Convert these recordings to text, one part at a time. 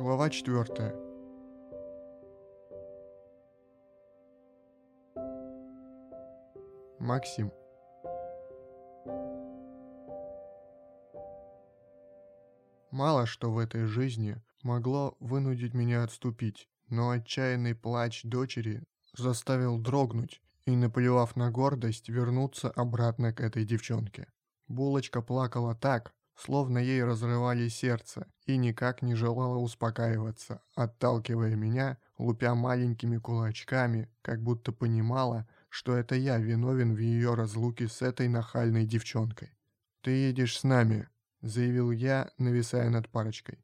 Глава 4. Максим. Мало что в этой жизни могло вынудить меня отступить, но отчаянный плач дочери заставил дрогнуть и, наплевав на гордость, вернуться обратно к этой девчонке. Булочка плакала так, словно ей разрывали сердце, и никак не желала успокаиваться, отталкивая меня, лупя маленькими кулачками, как будто понимала, что это я виновен в ее разлуке с этой нахальной девчонкой. «Ты едешь с нами», — заявил я, нависая над парочкой.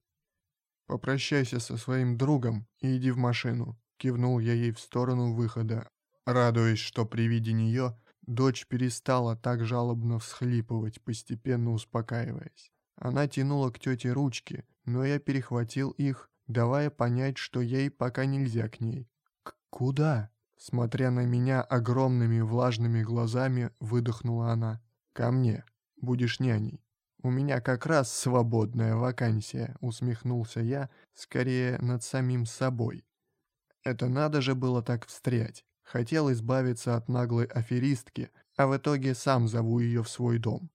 «Попрощайся со своим другом и иди в машину», — кивнул я ей в сторону выхода, радуясь, что при виде нее Дочь перестала так жалобно всхлипывать, постепенно успокаиваясь. Она тянула к тете ручки, но я перехватил их, давая понять, что ей пока нельзя к ней. К «Куда?» Смотря на меня огромными влажными глазами, выдохнула она. «Ко мне. Будешь няней». «У меня как раз свободная вакансия», — усмехнулся я, скорее над самим собой. Это надо же было так встрять. Хотел избавиться от наглой аферистки, а в итоге сам зову ее в свой дом.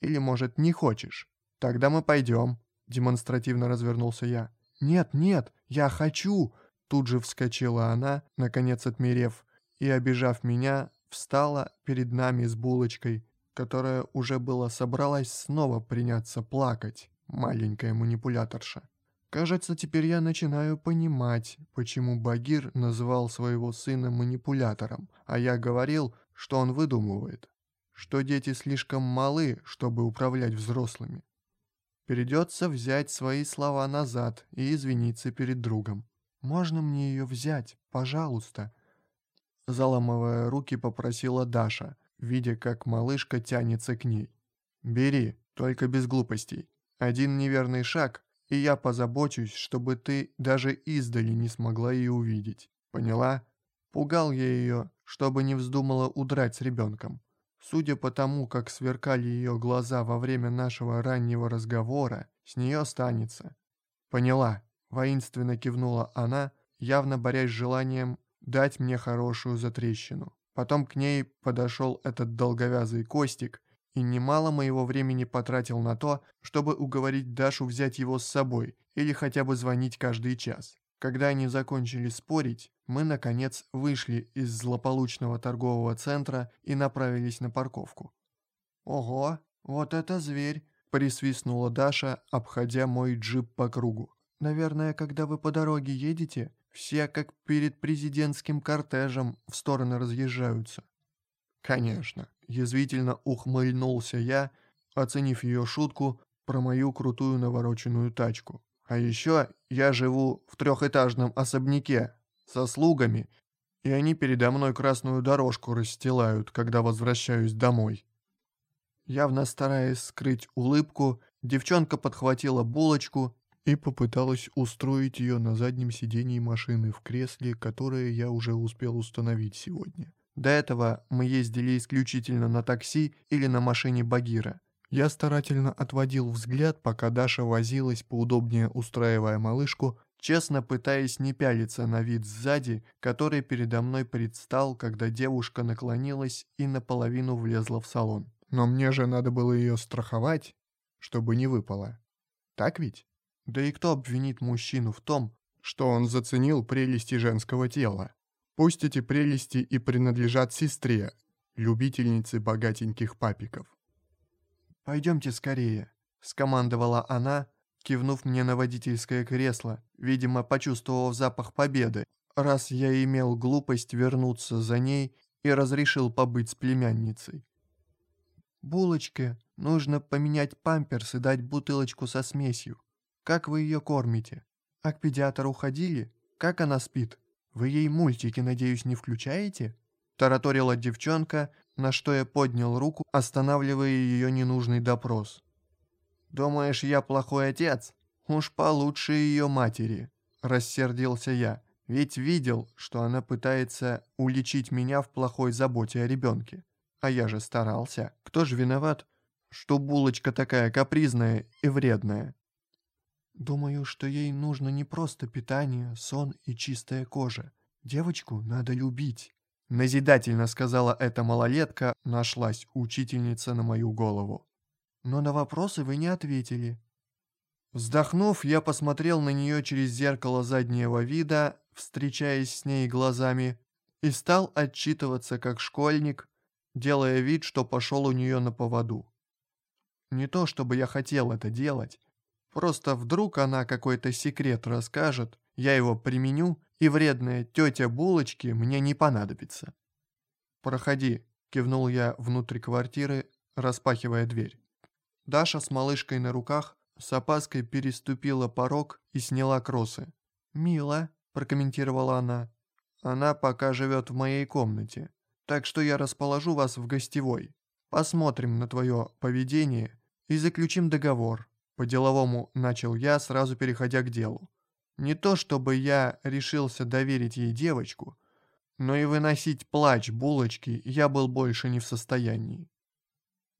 Или, может, не хочешь? Тогда мы пойдем. Демонстративно развернулся я. Нет, нет, я хочу. Тут же вскочила она, наконец отмерев, и, обижав меня, встала перед нами с булочкой, которая уже была собралась снова приняться плакать, маленькая манипуляторша. Кажется, теперь я начинаю понимать, почему Багир называл своего сына манипулятором, а я говорил, что он выдумывает, что дети слишком малы, чтобы управлять взрослыми. Придется взять свои слова назад и извиниться перед другом. «Можно мне ее взять, пожалуйста?» Заламывая руки, попросила Даша, видя, как малышка тянется к ней. «Бери, только без глупостей. Один неверный шаг, и я позабочусь, чтобы ты даже издали не смогла ее увидеть. Поняла? Пугал я ее, чтобы не вздумала удрать с ребенком. Судя по тому, как сверкали ее глаза во время нашего раннего разговора, с нее останется. Поняла. Воинственно кивнула она, явно борясь с желанием дать мне хорошую затрещину. Потом к ней подошел этот долговязый Костик и немало моего времени потратил на то, чтобы уговорить Дашу взять его с собой или хотя бы звонить каждый час. Когда они закончили спорить, мы, наконец, вышли из злополучного торгового центра и направились на парковку. «Ого, вот это зверь!» – присвистнула Даша, обходя мой джип по кругу. «Наверное, когда вы по дороге едете, все, как перед президентским кортежем, в стороны разъезжаются». «Конечно», — язвительно ухмыльнулся я, оценив ее шутку про мою крутую навороченную тачку. «А еще я живу в трехэтажном особняке со слугами, и они передо мной красную дорожку расстилают, когда возвращаюсь домой». Явно стараясь скрыть улыбку, девчонка подхватила булочку и попыталась устроить ее на заднем сидении машины в кресле, которое я уже успел установить сегодня. До этого мы ездили исключительно на такси или на машине Багира. Я старательно отводил взгляд, пока Даша возилась, поудобнее устраивая малышку, честно пытаясь не пялиться на вид сзади, который передо мной предстал, когда девушка наклонилась и наполовину влезла в салон. Но мне же надо было ее страховать, чтобы не выпало. Так ведь? Да и кто обвинит мужчину в том, что он заценил прелести женского тела? Пусть эти прелести и принадлежат сестре, любительнице богатеньких папиков. «Пойдемте скорее», — скомандовала она, кивнув мне на водительское кресло, видимо, почувствовав запах победы, раз я имел глупость вернуться за ней и разрешил побыть с племянницей. «Булочке нужно поменять памперс и дать бутылочку со смесью. Как вы ее кормите? А к педиатру ходили? Как она спит?» «Вы ей мультики, надеюсь, не включаете?» Тараторила девчонка, на что я поднял руку, останавливая ее ненужный допрос. «Думаешь, я плохой отец? Уж получше ее матери!» Рассердился я, ведь видел, что она пытается уличить меня в плохой заботе о ребенке. А я же старался. Кто же виноват, что булочка такая капризная и вредная? Думаю, что ей нужно не просто питание, сон и чистая кожа. Девочку надо любить. Назидательно сказала эта малолетка, нашлась учительница на мою голову. Но на вопросы вы не ответили. Вздохнув, я посмотрел на нее через зеркало заднего вида, встречаясь с ней глазами, и стал отчитываться как школьник, делая вид, что пошел у нее на поводу. Не то, чтобы я хотел это делать, просто вдруг она какой-то секрет расскажет, я его применю, и вредная тетя булочки мне не понадобится. «Проходи», — кивнул я внутрь квартиры, распахивая дверь. Даша с малышкой на руках с опаской переступила порог и сняла кросы. «Мило», — прокомментировала она. «Она пока живет в моей комнате, так что я расположу вас в гостевой. Посмотрим на твое поведение и заключим договор». По-деловому начал я, сразу переходя к делу. Не то чтобы я решился доверить ей девочку, но и выносить плач булочки я был больше не в состоянии.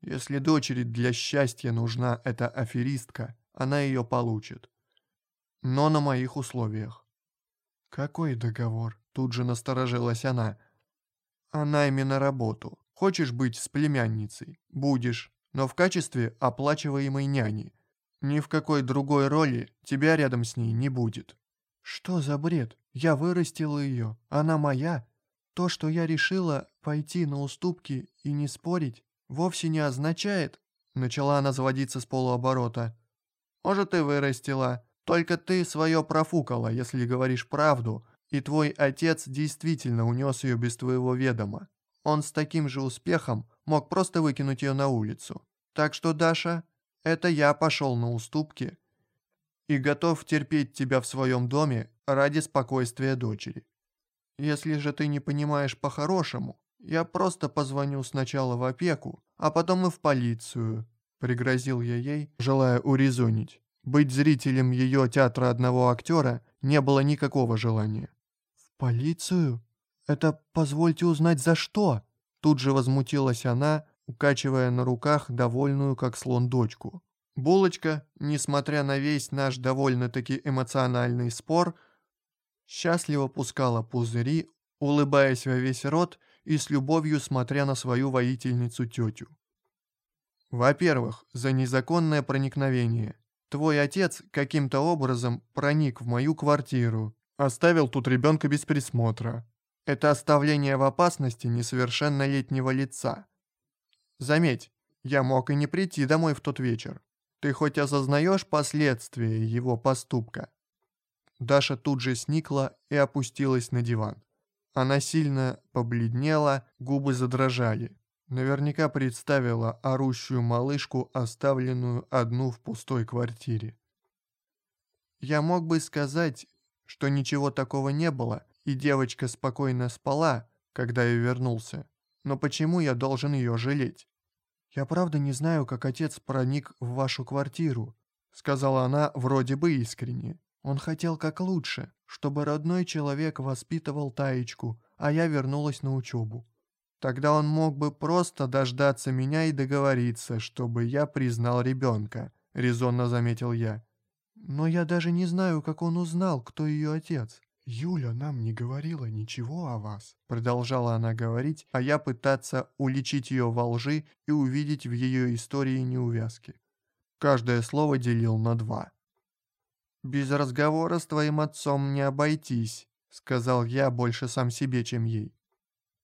Если дочери для счастья нужна эта аферистка, она ее получит. Но на моих условиях. «Какой договор?» – тут же насторожилась она. «Она именно работу. Хочешь быть с племянницей? Будешь, но в качестве оплачиваемой няни. Ни в какой другой роли тебя рядом с ней не будет. Что за бред? Я вырастила ее, она моя. То, что я решила пойти на уступки и не спорить, вовсе не означает... Начала она заводиться с полуоборота. Может, и вырастила. Только ты свое профукала, если говоришь правду, и твой отец действительно унес ее без твоего ведома. Он с таким же успехом мог просто выкинуть ее на улицу. Так что, Даша, это я пошел на уступки и готов терпеть тебя в своем доме ради спокойствия дочери. Если же ты не понимаешь по-хорошему, я просто позвоню сначала в опеку, а потом и в полицию», — пригрозил я ей, желая урезонить. Быть зрителем ее театра одного актера не было никакого желания. «В полицию? Это позвольте узнать за что?» Тут же возмутилась она, укачивая на руках довольную, как слон, дочку. Булочка, несмотря на весь наш довольно-таки эмоциональный спор, счастливо пускала пузыри, улыбаясь во весь рот и с любовью смотря на свою воительницу-тетю. Во-первых, за незаконное проникновение. Твой отец каким-то образом проник в мою квартиру, оставил тут ребенка без присмотра. Это оставление в опасности несовершеннолетнего лица. Заметь, я мог и не прийти домой в тот вечер. Ты хоть осознаешь последствия его поступка?» Даша тут же сникла и опустилась на диван. Она сильно побледнела, губы задрожали. Наверняка представила орущую малышку, оставленную одну в пустой квартире. Я мог бы сказать, что ничего такого не было, и девочка спокойно спала, когда я вернулся. Но почему я должен ее жалеть? «Я правда не знаю, как отец проник в вашу квартиру», сказала она вроде бы искренне. «Он хотел как лучше, чтобы родной человек воспитывал Таечку, а я вернулась на учебу. Тогда он мог бы просто дождаться меня и договориться, чтобы я признал ребенка», резонно заметил я. «Но я даже не знаю, как он узнал, кто ее отец». «Юля нам не говорила ничего о вас», — продолжала она говорить, а я пытаться уличить ее во лжи и увидеть в ее истории неувязки. Каждое слово делил на два. «Без разговора с твоим отцом не обойтись», — сказал я больше сам себе, чем ей.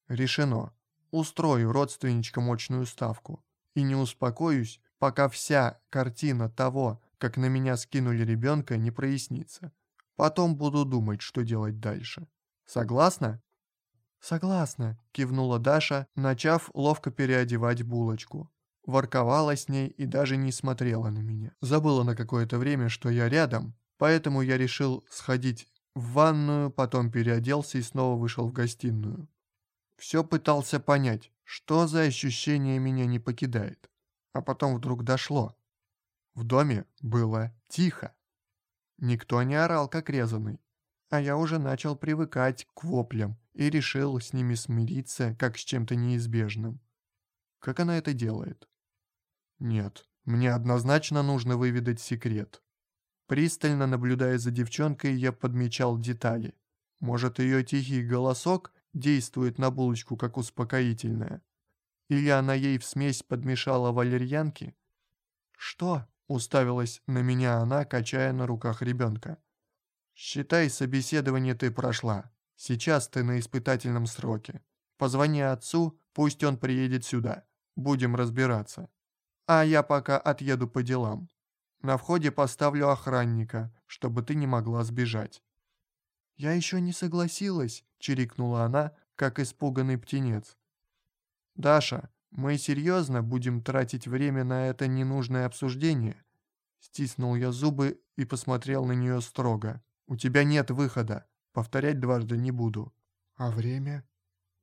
«Решено. Устрою родственничкам мощную ставку. И не успокоюсь, пока вся картина того, как на меня скинули ребенка, не прояснится». Потом буду думать, что делать дальше. Согласна?» «Согласна», — кивнула Даша, начав ловко переодевать булочку. Ворковала с ней и даже не смотрела на меня. Забыла на какое-то время, что я рядом, поэтому я решил сходить в ванную, потом переоделся и снова вышел в гостиную. Все пытался понять, что за ощущение меня не покидает. А потом вдруг дошло. В доме было тихо. Никто не орал, как резанный. А я уже начал привыкать к воплям и решил с ними смириться, как с чем-то неизбежным. Как она это делает? Нет, мне однозначно нужно выведать секрет. Пристально наблюдая за девчонкой, я подмечал детали. Может, ее тихий голосок действует на булочку как успокоительное? Или она ей в смесь подмешала валерьянки? «Что?» — уставилась на меня она, качая на руках ребенка. «Считай, собеседование ты прошла. Сейчас ты на испытательном сроке. Позвони отцу, пусть он приедет сюда. Будем разбираться. А я пока отъеду по делам. На входе поставлю охранника, чтобы ты не могла сбежать». «Я еще не согласилась», — чирикнула она, как испуганный птенец. «Даша, мы серьезно будем тратить время на это ненужное обсуждение?» Стиснул я зубы и посмотрел на нее строго. «У тебя нет выхода. Повторять дважды не буду». «А время?»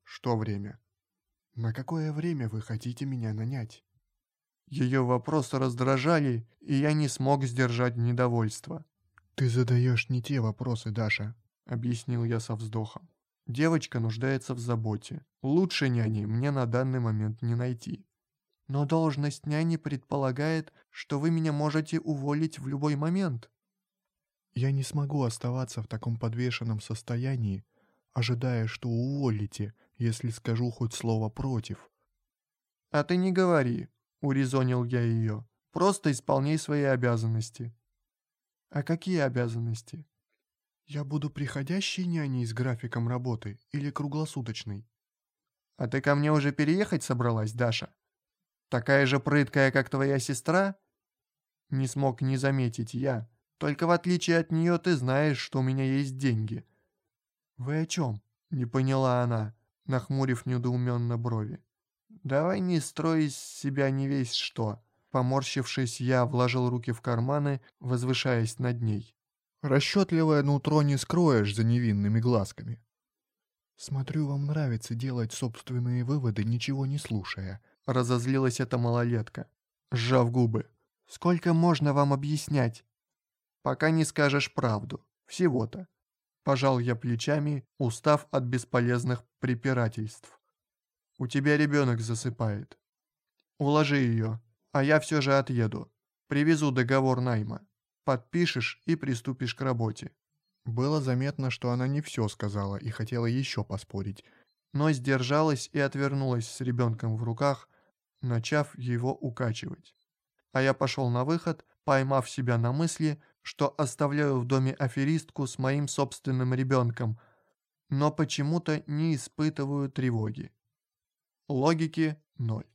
«Что время?» «На какое время вы хотите меня нанять?» Ее вопросы раздражали, и я не смог сдержать недовольство. «Ты задаешь не те вопросы, Даша», — объяснил я со вздохом. «Девочка нуждается в заботе. Лучше няни мне на данный момент не найти. Но должность няни предполагает, что вы меня можете уволить в любой момент». «Я не смогу оставаться в таком подвешенном состоянии, ожидая, что уволите, если скажу хоть слово против». «А ты не говори», — урезонил я ее. «Просто исполняй свои обязанности». «А какие обязанности?» «Я буду приходящей няней с графиком работы или круглосуточной?» «А ты ко мне уже переехать собралась, Даша? Такая же прыткая, как твоя сестра?» Не смог не заметить я. Только в отличие от нее ты знаешь, что у меня есть деньги. «Вы о чем?» — не поняла она, нахмурив недоуменно брови. «Давай не строй из себя не весь что». Поморщившись, я вложил руки в карманы, возвышаясь над ней. «Расчетливое нутро не скроешь за невинными глазками». «Смотрю, вам нравится делать собственные выводы, ничего не слушая», — разозлилась эта малолетка, сжав губы. «Сколько можно вам объяснять?» «Пока не скажешь правду. Всего-то». Пожал я плечами, устав от бесполезных препирательств. У тебя ребенок засыпает. Уложи ее, а я все же отъеду. Привезу договор найма. Подпишешь и приступишь к работе». Было заметно, что она не все сказала и хотела еще поспорить, но сдержалась и отвернулась с ребенком в руках, начав его укачивать. А я пошел на выход, поймав себя на мысли, что оставляю в доме аферистку с моим собственным ребенком, но почему-то не испытываю тревоги. Логики – ноль.